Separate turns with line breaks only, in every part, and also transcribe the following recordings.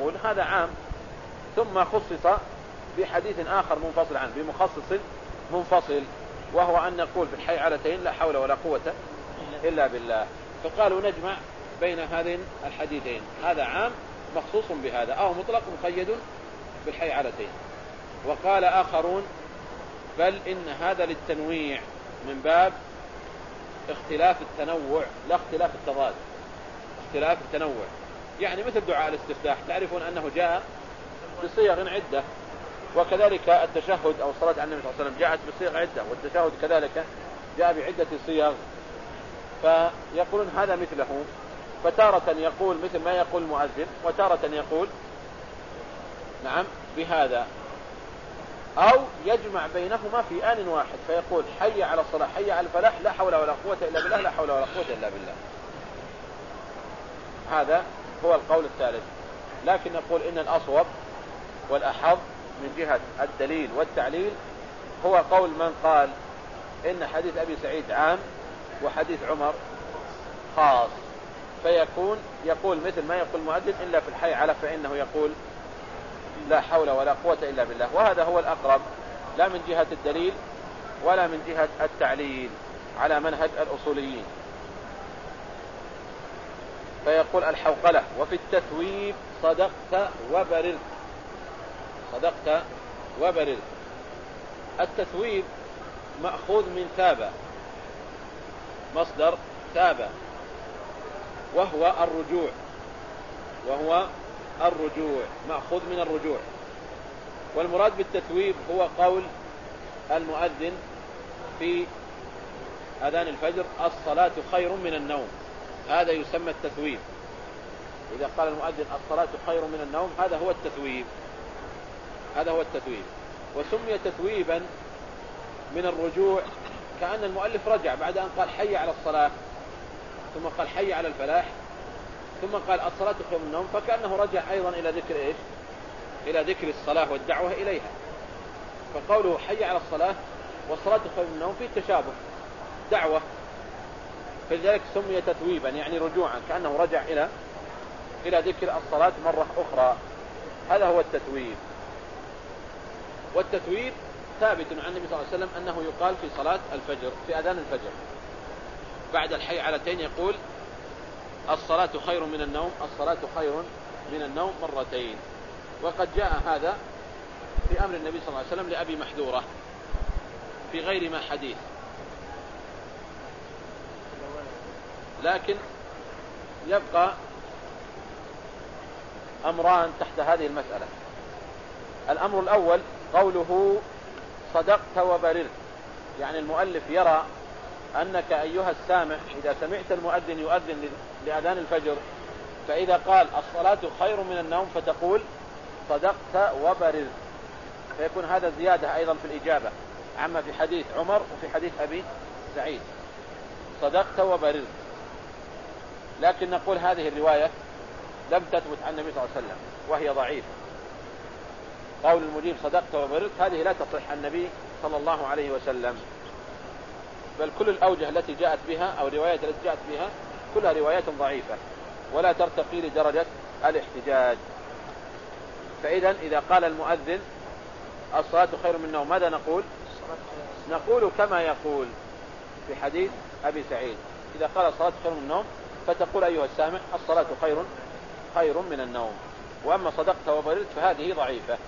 يقول هذا عام ثم خصص بحديث آخر منفصل عنه بمخصص منفصل وهو أن نقول في الحي علتين لا حول ولا قوة إلا بالله. فقالوا نجمع بين هذين الحديثين. هذا عام مخصوص بهذا أو مطلق مقيد بالحي علتين وقال آخرون بل إن هذا للتنويع من باب اختلاف التنوع لا اختلاف التضاد اختلاف التنوع. يعني مثل دعاء الاستفتاح. تعرفون أنه جاء بصيغ عدة وكذلك التشهد أو الصلاة على النبي صلى الله عليه وسلم جاءت بصيغ عدة والتشهد كذلك جاء بعدة صيغ فيقولون هذا مثله فتارة يقول مثل ما يقول المؤذن وتارة يقول نعم بهذا. أو يجمع بينهما في آن واحد فيقول حي على الصلاة حي على الفلاح لا حول ولا قوة إلا بالله لا حول ولا قوة إلا بالله. هذا هو القول الثالث. لكن نقول إن الأصوب والأحظ من جهة الدليل والتعليل هو قول من قال إن حديث أبي سعيد عام وحديث عمر خاص. فيكون يقول مثل ما يقول المؤذن إلا في الحي على فإنه يقول لا حول ولا قوة إلا بالله. وهذا هو الأقرب لا من جهة الدليل ولا من جهة التعليل على منهج الأصوليين. فيقول الحوقلة وفي التثويب صدقت وبررت. صدقت وبررت. التثويب مأخوذ من ثابة. مصدر ثابة. وهو الرجوع. وهو الرجوع. مأخوذ من الرجوع. والمراد بالتثويب هو قول المؤذن في أذان الفجر الصلاة خير من النوم. هذا يسمى التثويب. إذا قال المؤذن الصلاة خير من النوم هذا هو التثويب. هذا هو التثويب. وسمي تثويبا من الرجوع كأن المؤلف رجع بعد أن قال حي على الصلاة ثم قال حي على الفلاح ثم قال الصلاة خير من النوم فكأنه رجع أيضا إلى ذكر إيش؟ إلى ذكر الصلاة والدعوة إليها. فقوله حي على الصلاة والصلاة خير من النوم فيه تشابه دعوة فلذلك سمي تثويبا يعني رجوعا كأنه رجع إلى إلى ذكر الصلاة مرة أخرى. هذا هو التثويب. والتثويب ثابت عن النبي صلى الله عليه وسلم أنه يقال في صلاة الفجر في أذان الفجر. بعد الحي علتين يقول الصلاة خير من النوم الصلاة خير من النوم مرتين. وقد جاء هذا في أمر النبي صلى الله عليه وسلم لأبي محذورة في غير ما حديث. لكن يبقى أمران تحت هذه المسألة. الأمر الأول قوله صدقت وبررت. يعني المؤلف يرى أنك أيها السامع إذا سمعت المؤذن يؤذن لأذان الفجر فإذا قال الصلاة خير من النوم فتقول صدقت وبررت. فيكون هذا زيادة أيضا في الإجابة. عما في حديث عمر وفي حديث أبي سعيد. صدقت وبررت. لكن نقول هذه الرواية لم تثبت عن النبي صلى الله عليه وسلم وهي ضعيفة. قول المجيب صدقت وبررت هذه لا تصح عن النبي صلى الله عليه وسلم. بل كل الأوجه التي جاءت بها أو الروايات التي جاءت بها كلها روايات ضعيفة ولا ترتقي لدرجة الاحتجاج. فإذا إذا قال المؤذن الصلاة خير من النوم ماذا نقول؟ نقول كما يقول في حديث أبي سعيد إذا قال الصلاة خير من النوم فتقول أيها السامع الصلاة خير خير من النوم. وأما صدقت وبررت فهذه ضعيفة.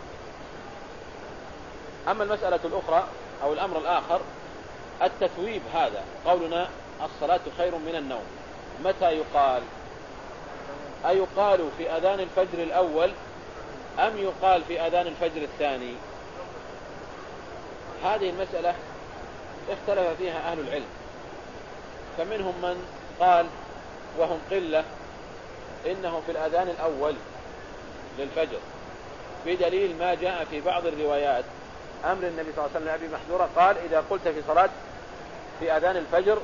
أما المسألة الأخرى أو الأمر الآخر التثويب هذا. قولنا الصلاة خير من النوم. متى يقال؟ أيقال في أذان الفجر الأول أم يقال في أذان الفجر الثاني؟ هذه المسألة اختلف فيها أهل العلم. فمنهم من قال وهم قلة إنه في الأذان الأول للفجر. بدليل ما جاء في بعض الروايات أمر النبي صلى الله عليه وسلم لأبي محذورة قال إذا قلت في صلاة في أذان الفجر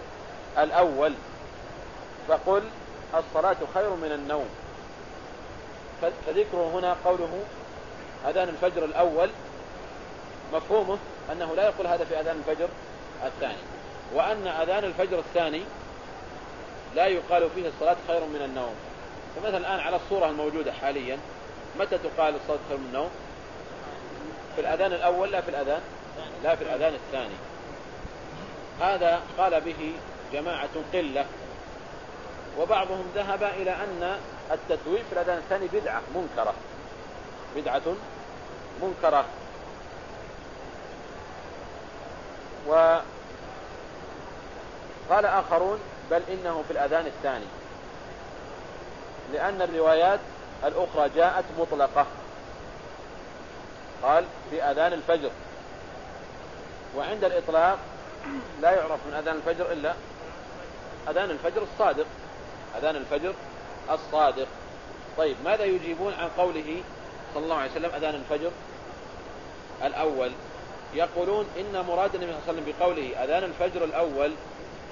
الأول فقل الصلاة خير من النوم. فذكره هنا قوله أذان الفجر الأول مفهومه أنه لا يقول هذا في أذان الفجر الثاني وأن أذان الفجر الثاني لا يقال فيه الصلاة خير من النوم. فمثلا الآن على الصورة الموجودة حاليا متى تقال الصلاة خير من النوم؟ في الأذان الأول لا في الأذان لا في الأذان الثاني. هذا قال به جماعة قلة وبعضهم ذهب إلى أن التثويب في الأذان الثاني بدعة منكرة. بدعة منكرة. وقال آخرون بل إنه في الأذان الثاني. لأن الروايات الأخرى جاءت مطلقة. قال في أذان الفجر. وعند الإطلاق لا يعرف من أذان الفجر إلا أذان الفجر الصادق. أذان الفجر الصادق. طيب ماذا يجيبون عن قوله صلى الله عليه وسلم أذان الفجر؟ الأول يقولون إن مراد النبي صلى الله عليه وسلم بقوله أذان الفجر الأول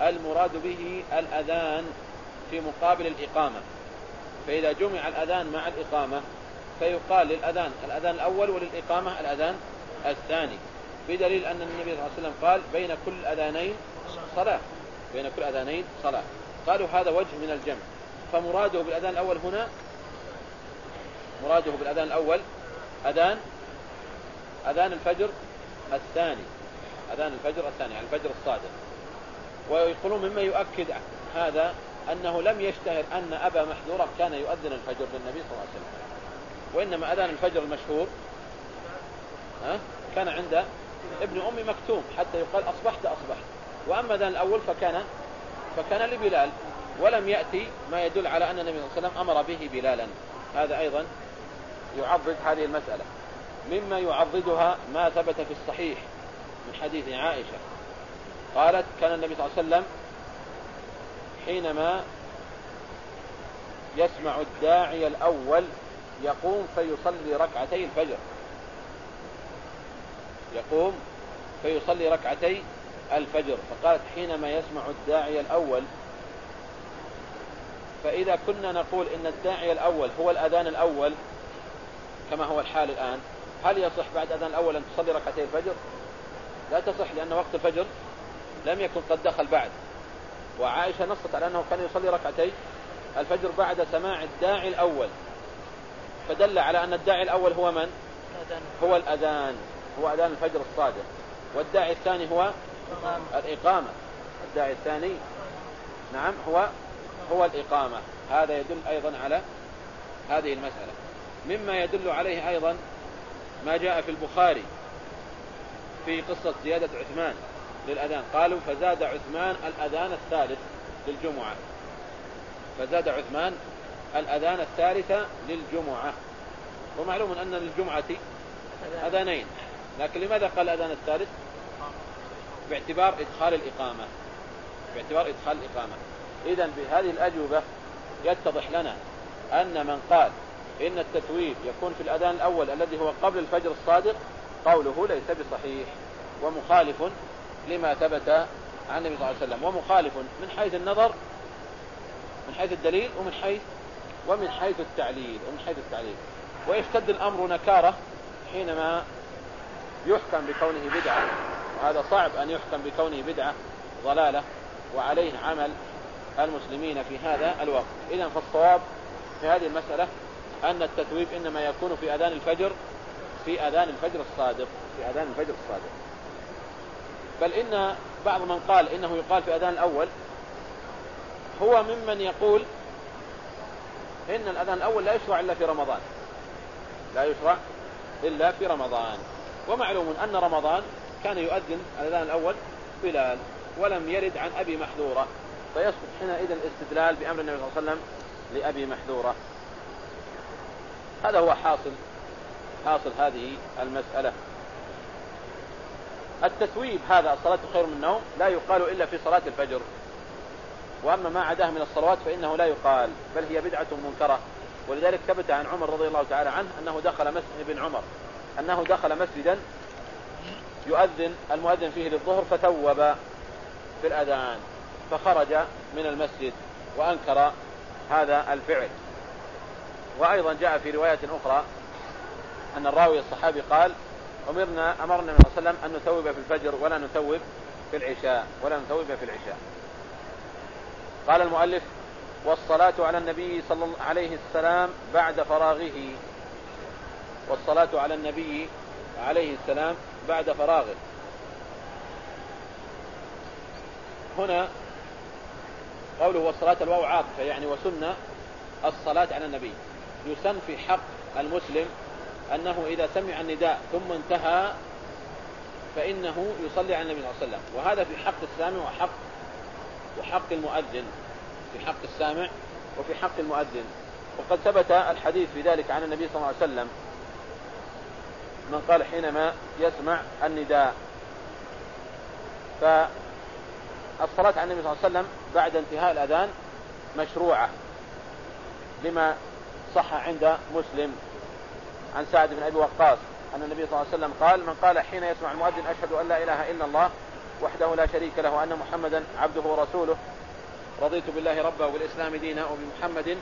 المراد به الأذان في مقابل الإقامة. فإذا جمع الأذان مع الإقامة فيقال للأذان الأذان الأول وللإقامة الأذان الثاني. بدليل أن النبي صلى الله عليه وسلم قال بين كل أذانين صلاة. بين كل أذانين صلاة. قالوا هذا وجه من الجمع. فمراده بالأذان الأول هنا مراده بالأذان الأول أذان أذان الفجر الثاني. أذان الفجر الثاني يعني الفجر الصادق. ويقولون مما يؤكد هذا أنه لم يشتهر أن أبا محذورة كان يؤذن الفجر للنبي صلى الله عليه وسلم. وإنما أذان الفجر المشهور كان عند ابن أم مكتوم حتى يقال أصبحت أصبحت. وأما أذان الأول فكان فكان لبلال ولم يأتي ما يدل على أن النبي صلى الله عليه وسلم أمر به بلالا. هذا أيضا يعضد هذه المسألة. مما يعضدها ما ثبت في الصحيح من حديث عائشة. قالت كان النبي صلى الله عليه وسلم حينما يسمع الداعي الأول يقوم فيصلي ركعتي الفجر. يقوم فيصلي ركعتي الفجر. فقالت حينما يسمع الداعي الأول فإذا كنا نقول إن الداعي الأول هو الأذان الأول كما هو الحال الآن هل يصح بعد أذان الأول أن تصلي ركعتي الفجر؟ لا تصح لأن وقت الفجر لم يكن قد دخل بعد. وعائشة نصت على أنه كان يصلي ركعتي الفجر بعد سماع الداعي الأول. فدل على أن الداعي الأول هو من؟ هو الأذان. هو أذان الفجر الصادق. والداعي الثاني هو؟ الإقامة. الداعي الثاني؟ نعم هو؟ هو الإقامة. هذا يدل أيضا على هذه المسألة. مما يدل عليه أيضا ما جاء في البخاري في قصة زيادة عثمان. للأذان. قالوا فزاد عثمان الأذان الثالث للجمعة. فزاد عثمان الأذان الثالث للجمعة. ومعلوم أن للجمعة أذانين. لكن لماذا قال الأذان الثالث؟ باعتبار إدخال الإقامة. باعتبار إدخال الإقامة. إذا بهذه الأجوبة يتضح لنا أن من قال إن التتويب يكون في الأذان الأول الذي هو قبل الفجر الصادق قوله ليس بصحيح ومخالف لما ثبت عن النبي صلى الله عليه وسلم. ومخالف من حيث النظر من حيث الدليل ومن حيث ومن حيث التعليل ومن حيث التعليل. ويشتد الأمر نكارة حينما يحكم بكونه بدعة. وهذا صعب أن يحكم بكونه بدعة ضلالة. وعليه عمل المسلمين في هذا الوقت. إذا فالصواب في هذه المسألة أن التثويب إنما يكون في أذان الفجر في أذان الفجر الصادق. في أذان الفجر الصادق. بل إن بعض من قال إنه يقال في أذان الأول هو ممن يقول إن الأذان الأول لا يشرع إلا في رمضان. لا يشرع إلا في رمضان. ومعلوم أن رمضان كان يؤذن الأذان الأول بلال ولم يرد عن أبي محذورة. فيسقط حينئذ الاستدلال بأمر النبي صلى الله عليه وسلم لأبي محذورة. هذا هو حاصل حاصل هذه المسألة. التثويب هذا الصلاة خير من النوم لا يقال إلا في صلاة الفجر. وأما ما عداه من الصلوات فإنه لا يقال بل هي بدعة منكرة. ولذلك ثبت عن عمر رضي الله تعالى عنه أنه دخل مسجد ابن عمر. أنه دخل مسجدا يؤذن المؤذن فيه للظهر فتوب في الأذان فخرج من المسجد وأنكر هذا الفعل. وأيضا جاء في رواية أخرى أن الراوي الصحابي قال أمرنا أمرنا النبي صلى الله عليه وسلم أن نثوب في الفجر ولا نثوب في العشاء ولا نثوب في العشاء. قال المؤلف والصلاة على النبي صلى الله عليه السلام بعد فراغه. والصلاة على النبي عليه السلام بعد فراغه. هنا قوله والصلاة الواو عاطفة يعني وسنة الصلاة على النبي. يسن في حق المسلم أنه إذا سمع النداء ثم انتهى فإنه يصلي على النبي صلى الله عليه وسلم. وهذا في حق السامع وحق وحق المؤذن. في حق السامع وفي حق المؤذن. وقد ثبت الحديث في ذلك عن النبي صلى الله عليه وسلم. من قال حينما يسمع النداء. فالصلاة على النبي صلى الله عليه وسلم بعد انتهاء الأذان مشروعة. لما صح عند مسلم. عن سعد بن أبي وقاص أن النبي صلى الله عليه وسلم قال من قال حين يسمع المؤذن أشهد أن لا إله إلا الله وحده لا شريك له وأن محمدا عبده ورسوله. رضيت بالله ربا وبالإسلام دينا وبمحمد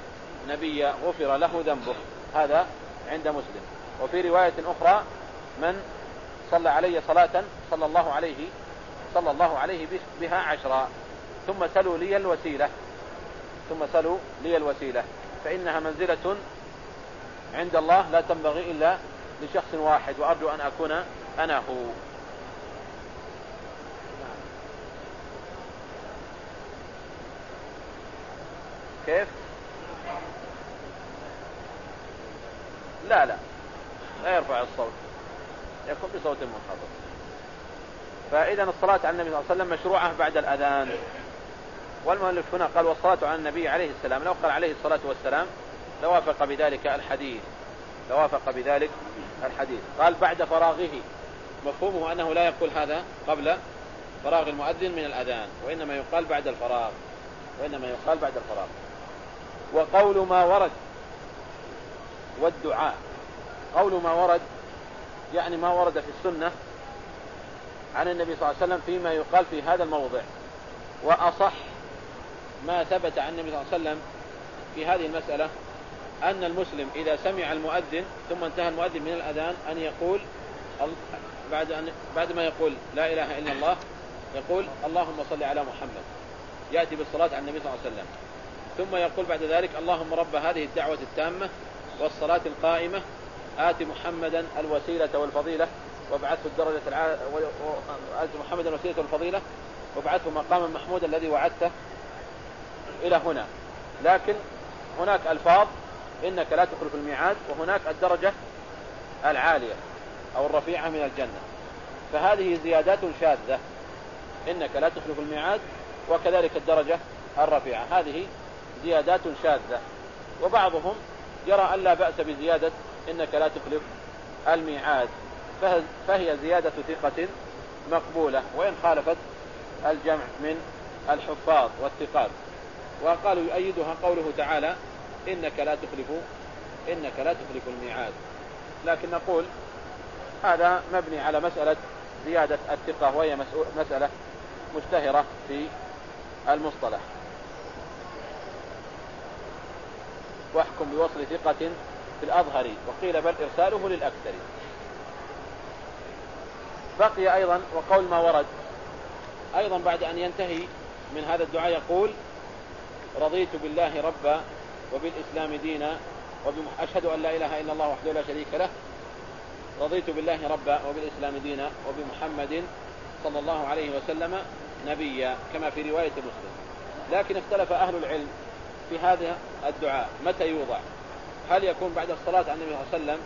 نبيا غفر له ذنبه. هذا عند مسلم. وفي رواية أخرى من صلى علي صلاة صلى الله عليه صلى الله عليه بها عشرا. ثم سلوا لي الوسيلة. ثم سلوا لي الوسيلة. فإنها منزلة عند الله لا تنبغي إلا لشخص واحد وأرجو أن أكون أنا هو. كيف؟ لا لا. لا يرفع الصوت. يكون بصوت منخفض. فإذا الصلاة على النبي صلى الله عليه وسلم مشروعة بعد الأذان. والمؤلف هنا قال والصلاة على النبي عليه السلام. لو قال عليه الصلاة والسلام لوافق بذلك الحديث. لوافق بذلك الحديث. قال بعد فراغه. مفهومه أنه لا يقول هذا قبل فراغ المؤذن من الأذان وإنما يقال بعد الفراغ. وإنما يقال بعد الفراغ. وقول ما ورد والدعاء. قول ما ورد يعني ما ورد في السنة عن النبي صلى الله عليه وسلم فيما يقال في هذا الموضع. وأصح ما ثبت عن النبي صلى الله عليه وسلم في هذه المسألة أن المسلم إذا سمع المؤذن ثم انتهى المؤذن من الأذان أن يقول بعد أن بعد ما يقول لا إله إلا الله يقول اللهم صل على محمد. يأتي بالصلاة على النبي صلى الله عليه وسلم. ثم يقول بعد ذلك اللهم رب هذه الدعوة التامة والصلاة القائمة آت محمدا الوسيلة والفضيلة وابعثه الدرجة الع... آت محمدا الوسيلة والفضيلة وابعثه مقاما محمودا الذي وعدته إلى هنا. لكن هناك ألفاظ إنك لا تخلف الميعاد وهناك الدرجة العالية أو الرفيعة من الجنة. فهذه زيادات شاذة. إنك لا تخلف الميعاد وكذلك الدرجة الرفيعة. هذه زيادات شاذة. وبعضهم يرى أن لا بأس بزيادة إنك لا تخلف الميعاد. فهي زيادة ثقة مقبولة وإن خالفت الجمع من الحفاظ والثقات. وقالوا يؤيدها قوله تعالى إنك لا تخلف إنك لا تخلف الميعاد. لكن نقول هذا مبني على مسألة زيادة الثقة وهي مسألة مشتهرة في المصطلح. واحكم بوصل ثقة في الأظهر وقيل بل إرساله للأكثر. بقي أيضا وقول ما ورد. أيضا بعد أن ينتهي من هذا الدعاء يقول رضيت بالله ربا وبالإسلام دينا وأشهد أن لا إله إلا الله وحده لا شريك له. رضيت بالله ربا وبالإسلام دينا وبمحمد صلى الله عليه وسلم نبيا كما في رواية مسلم. لكن اختلف أهل العلم في هذا الدعاء. متى يوضع؟ هل يكون بعد الصلاة على النبي صلى الله عليه وسلم؟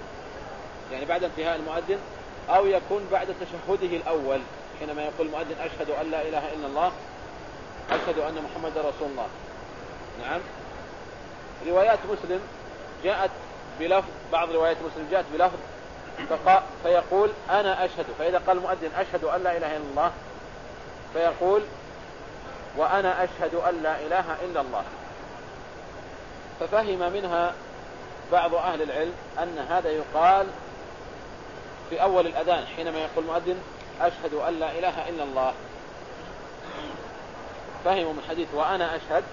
يعني بعد انتهاء المؤذن؟ أو يكون بعد تشهده الأول حينما يقول المؤذن أشهد أن لا إله إلا الله أشهد أن محمد رسول الله. نعم. روايات مسلم جاءت بلفظ بعض روايات مسلم جاءت بلفظ فيقول أنا أشهد فإذا قال المؤذن أشهد أن لا إله إلا الله فيقول وأنا أشهد أن لا إله إلا الله. ففهم منها بعض أهل العلم أن هذا يقال في أول الأذان حينما يقول المؤذن أشهد أن لا إله إلا الله. فهموا من حديث وأنا أشهد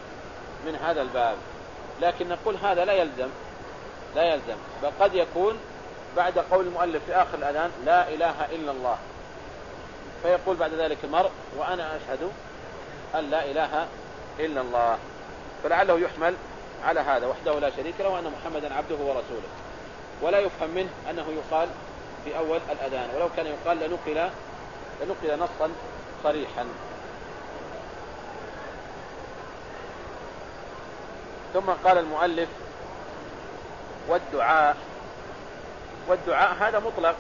من هذا الباب. لكن نقول هذا لا يلزم لا يلزم. بل قد يكون بعد قول المؤلف في آخر الأذان لا إله إلا الله. فيقول بعد ذلك المرء وأنا أشهد أن لا إله إلا الله. فلعله يحمل على هذا وحده لا شريك له وأن محمدا عبده ورسوله. ولا يفهم منه أنه يقال في أول الأذان. ولو كان يقال لنقل لنقل نصا صريحا. ثم قال المؤلف والدعاء. والدعاء هذا مطلق.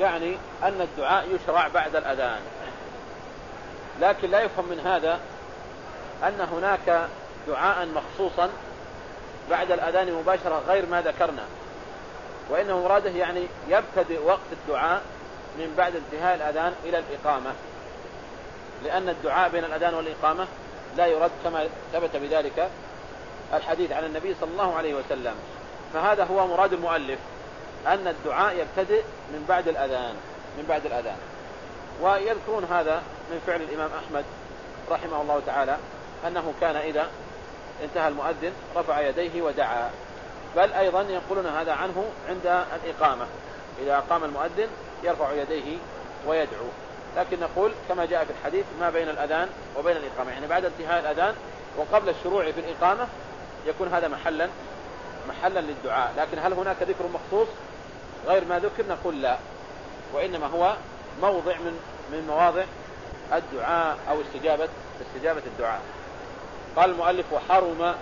يعني أن الدعاء يشرع بعد الأذان. لكن لا يفهم من هذا أن هناك دعاء مخصوصا بعد الأذان مباشرة غير ما ذكرنا. وإنه مراده يعني يبتدئ وقت الدعاء من بعد انتهاء الأذان إلى الإقامة. لأن الدعاء بين الأذان والإقامة لا يرد كما ثبت بذلك الحديث عن النبي صلى الله عليه وسلم. فهذا هو مراد المؤلف أن الدعاء يبتدئ من بعد الأذان من بعد الأذان. ويذكرون هذا من فعل الإمام أحمد رحمه الله تعالى أنه كان إذا انتهى المؤذن رفع يديه ودعا. بل أيضا ينقلون هذا عنه عند الإقامة. إذا أقام المؤذن يرفع يديه ويدعو. لكن نقول كما جاء في الحديث ما بين الأذان وبين الإقامة. يعني بعد انتهاء الأذان وقبل الشروع في الإقامة يكون هذا محلا محلا للدعاء. لكن هل هناك ذكر مخصوص غير ما ذكر؟ نقول لا. وإنما هو موضع من من مواضع الدعاء أو استجابة استجابة الدعاء. قال المؤلف وحرم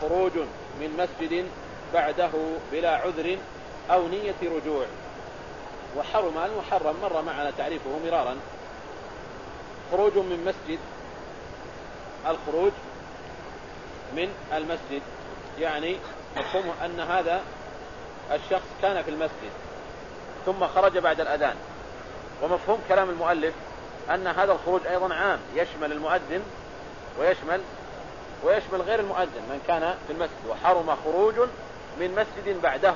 خروج من مسجد بعده بلا عذر أو نية رجوع. وحرم المحرم مر معنا تعريفه مرارا. خروج من مسجد الخروج من المسجد. يعني مفهوم أن هذا الشخص كان في المسجد ثم خرج بعد الأذان. ومفهوم كلام المؤلف أن هذا الخروج أيضا عام يشمل المؤذن ويشمل ويشمل غير المؤذن من كان في المسجد. وحرم خروج من مسجد بعده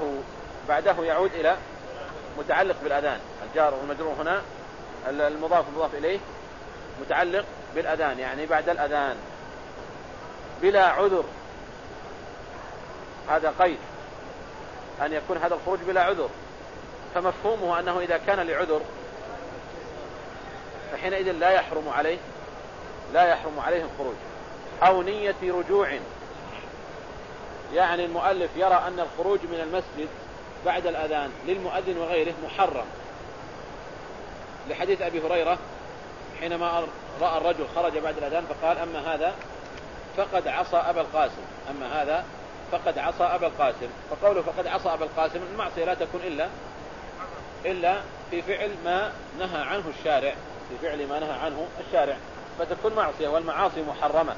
بعده يعود إلى متعلق بالأذان. الجار والمجرور هنا المضاف المضاف إليه متعلق بالأذان يعني بعد الأذان. بلا عذر. هذا قيد. أن يكون هذا الخروج بلا عذر. فمفهومه أنه إذا كان لعذر فحينئذ لا يحرم عليه لا يحرم عليه الخروج. أو نية رجوع. يعني المؤلف يرى أن الخروج من المسجد بعد الأذان للمؤذن وغيره محرم. لحديث أبي هريرة حينما رأى الرجل خرج بعد الأذان فقال أما هذا فقد عصى أبا القاسم. أما هذا فقد عصى أبا القاسم. فقوله فقد عصى أبا القاسم المعصية لا تكون إلا إلا في فعل ما نهى عنه الشارع. في فعل ما نهى عنه الشارع. فتكون معصية والمعاصي محرمة.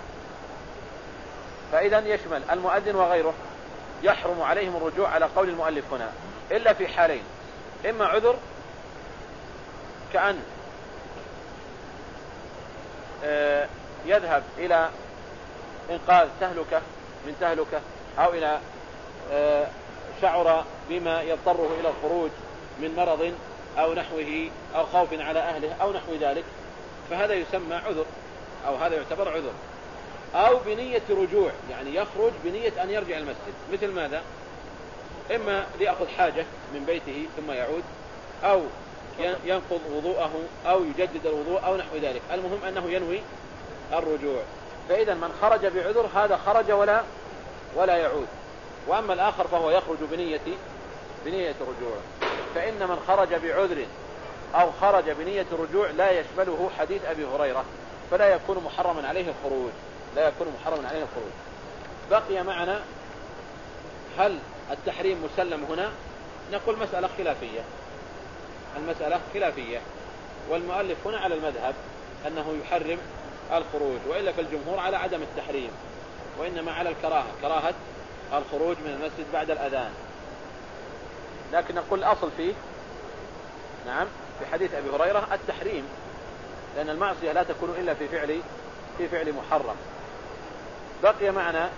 فإذا يشمل المؤذن وغيره. يحرم عليهم الرجوع على قول المؤلف هنا إلا في حالين إما عذر كأن آه، يذهب إلى إنقاذ تهلكة من تهلكة أو إلى آه، شعر بما يضطره إلى الخروج من مرض أو نحوه أو خوف على أهله أو نحو ذلك فهذا يسمى عذر أو هذا يعتبر عذر. أو بنية رجوع يعني يخرج بنية أن يرجع المسجد. مثل ماذا؟ إما ليأخذ حاجة من بيته ثم يعود أو ينقض وضوءه أو يجدد الوضوء أو نحو ذلك. المهم أنه ينوي الرجوع. فإذا من خرج بعذر هذا خرج ولا ولا يعود. وأما الآخر فهو يخرج بنية بنية رجوع. فإن من خرج بعذر أو خرج بنية رجوع لا يشمله حديث أبي هريرة فلا يكون محرما عليه الخروج. لا يكون محرما عليه الخروج. بقي معنا هل التحريم مسلم هنا؟ نقول مسألة خلافية. المسألة خلافية. والمؤلف هنا على المذهب أنه يحرم الخروج وإلا فالجمهور على عدم التحريم وإنما على الكراهة كراهة الخروج من المسجد بعد الأذان. لكن نقول الأصل فيه نعم في حديث أبي هريرة التحريم لأن المعصية لا تكون إلا في فعل في فعل محرم. بقي معنا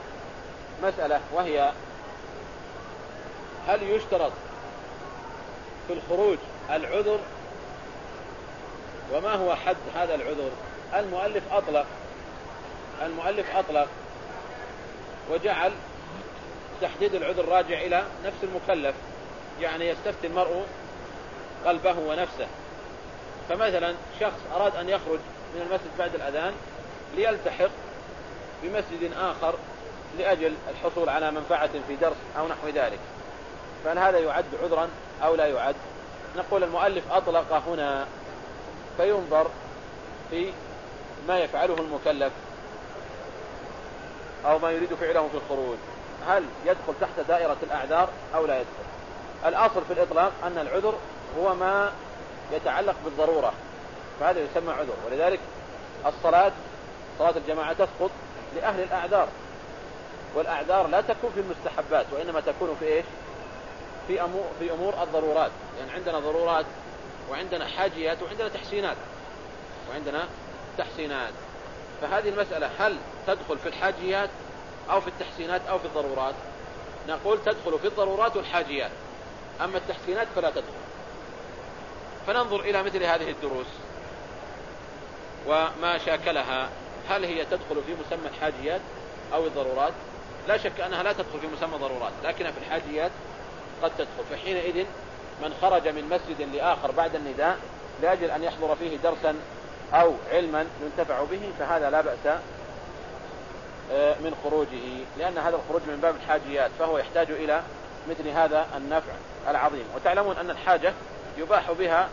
مسألة وهي هل يشترط في الخروج العذر؟ وما هو حد هذا العذر؟ المؤلف أطلق المؤلف أطلق وجعل تحديد العذر راجع إلى نفس المكلف يعني يستفتي المرء قلبه ونفسه. فمثلا شخص أراد أن يخرج من المسجد بعد الأذان ليلتحق بمسجد آخر لأجل الحصول على منفعة في درس أو نحو ذلك. فهل هذا يعد عذرا أو لا يعد نقول المؤلف أطلق هنا فينظر في ما يفعله المكلف أو ما يريد فعله في الخروج. هل يدخل تحت دائرة الأعذار أو لا يدخل؟ الأصل في الإطلاق أن العذر هو ما يتعلق بالضرورة فهذا يسمى عذر. ولذلك الصلاة صلاة الجماعة تسقط لأهل الأعذار. والأعذار لا تكون في المستحبات وإنما تكون في إيش؟ في أمور, في أمور الضرورات. يعني عندنا ضرورات وعندنا حاجيات وعندنا تحسينات. وعندنا تحسينات. فهذه المسألة هل تدخل في الحاجيات أو في التحسينات أو في الضرورات؟ نقول تدخل في الضرورات والحاجيات. أما التحسينات فلا تدخل. فننظر إلى مثل هذه الدروس. وما شاكلها هل هي تدخل في مسمى الحاجيات أو الضرورات؟ لا شك أنها لا تدخل في مسمى ضرورات لكنها في الحاجيات قد تدخل. فحينئذ من خرج من مسجد لآخر بعد النداء لأجل أن يحضر فيه درسا أو علما ينتفع به فهذا لا بأس آه، من خروجه لأن هذا الخروج من باب الحاجيات فهو يحتاج إلى مثل هذا النفع العظيم. وتعلمون أن الحاجة يباح بها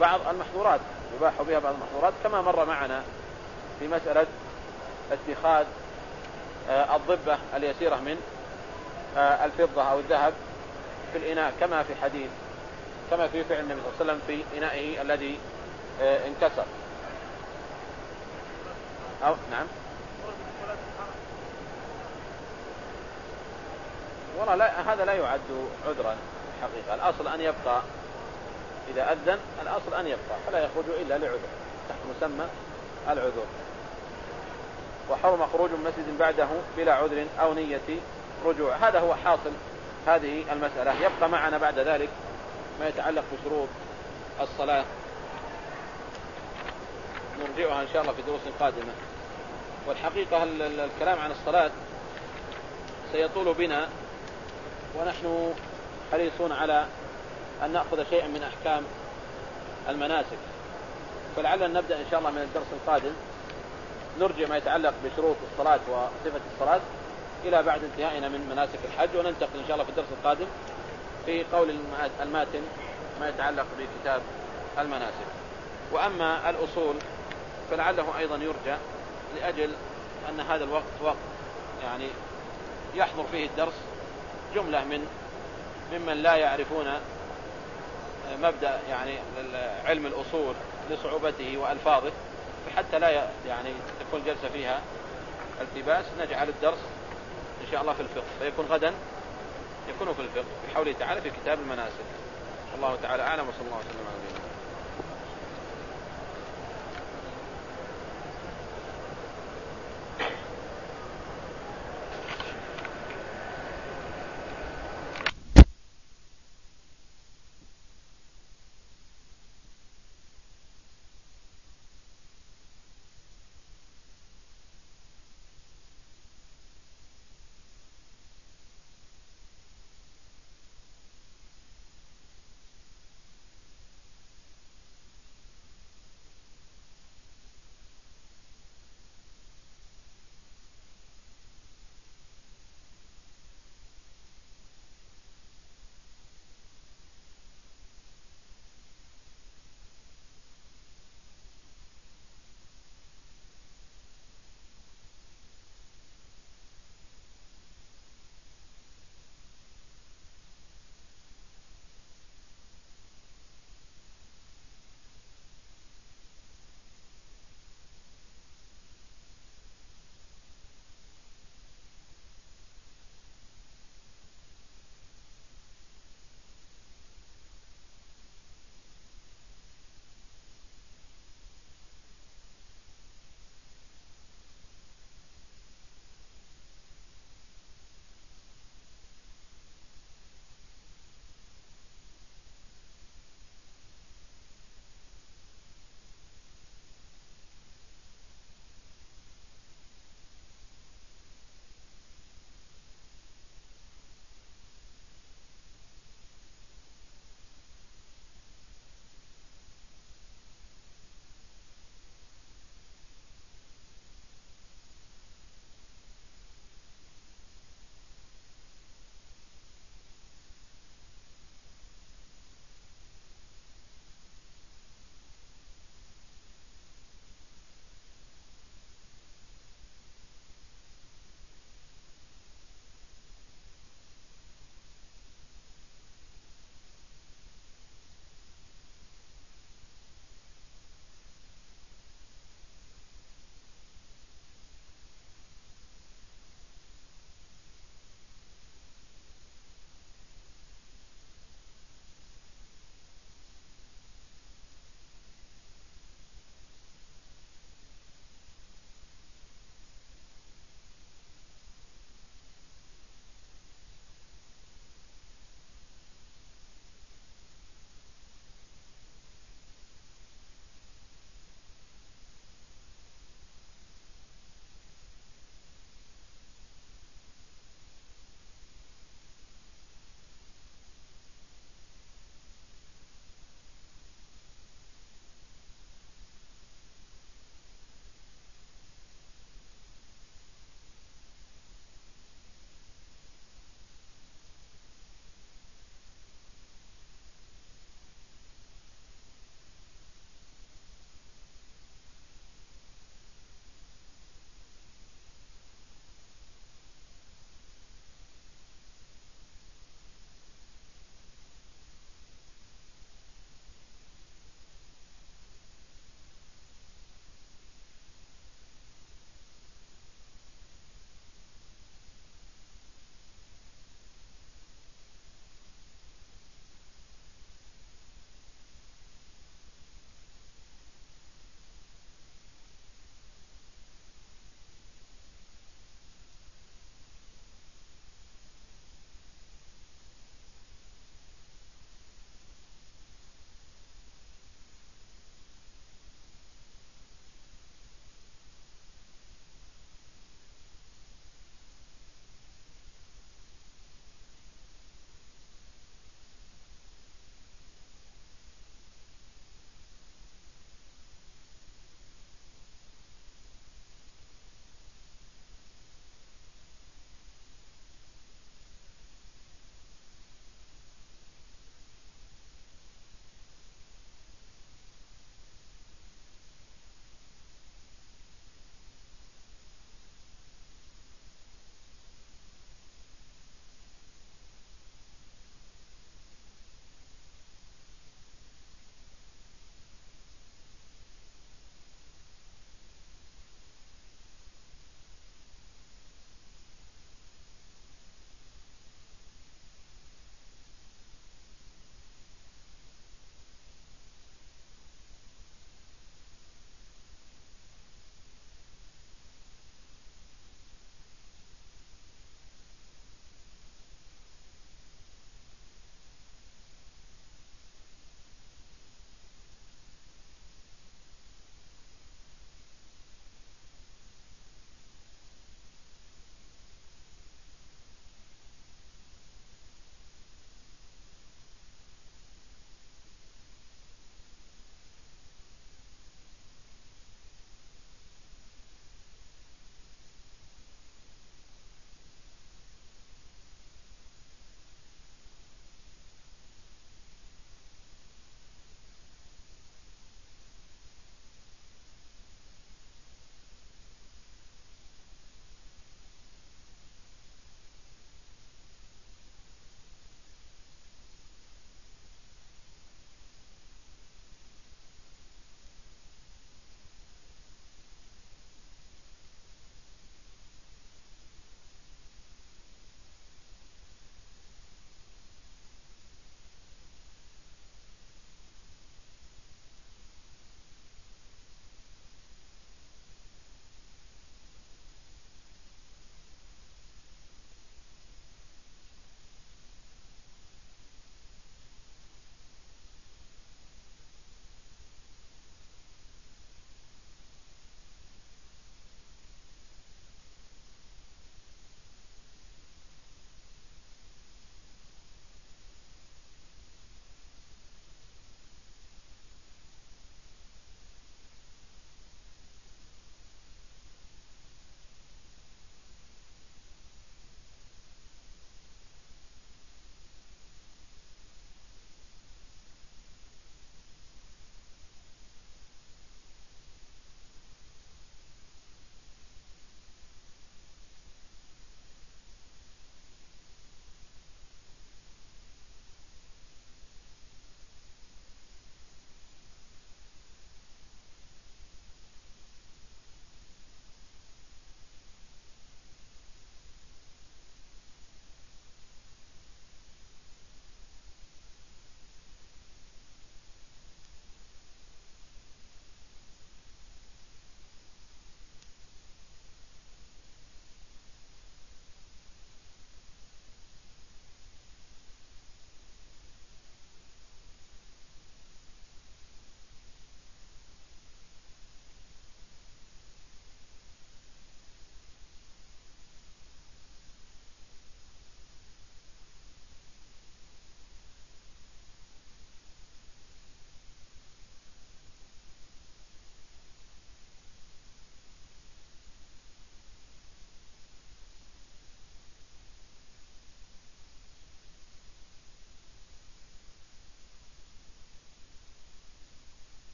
بعض المحظورات يباح بها بعض المحظورات كما مر معنا في مسألة اتخاذ آه، الضبة اليسيرة من آه، الفضة أو الذهب في الإناء كما في حديث كما في فعل النبي صلى الله عليه وسلم في إنائه الذي انكسر. أو نعم. والله لا هذا لا يعد عذرا حقيقة. الأصل أن يبقى إذا أذن الأصل أن يبقى فلا يخرج إلا لعذر تحت مسمى العذر وحرم خروج مسجد بعده بلا عذر أو نية رجوع. هذا هو حاصل هذه المسألة. يبقى معنا بعد ذلك ما يتعلق بشروط الصلاة. نرجعها إن شاء الله في دروس قادمة. والحقيقة الكلام عن الصلاة سيطول بنا ونحن حريصون على أن نأخذ شيئا من أحكام المناسك. فلعلنا نبدأ إن شاء الله من الدرس القادم. نرجع ما يتعلق بشروط الصلاة وصفة الصلاة إلى بعد انتهائنا من مناسك الحج وننتقل إن شاء الله في الدرس القادم في قول الماتن ما يتعلق بكتاب المناسك. وأما الأصول فلعله أيضا يرجع لأجل أن هذا الوقت وقت يعني يحضر فيه الدرس جملة من ممن لا يعرفون مبدأ يعني علم الأصول لصعوبته وألفاظه. فحتى لا يعني تكون جلسة فيها التباس نجعل الدرس إن شاء الله في الفقه. فيكون غدا يكون في الفقه بحوله تعالى في كتاب المناسك. الله تعالى أعلم وصلى الله وسلم على نبينا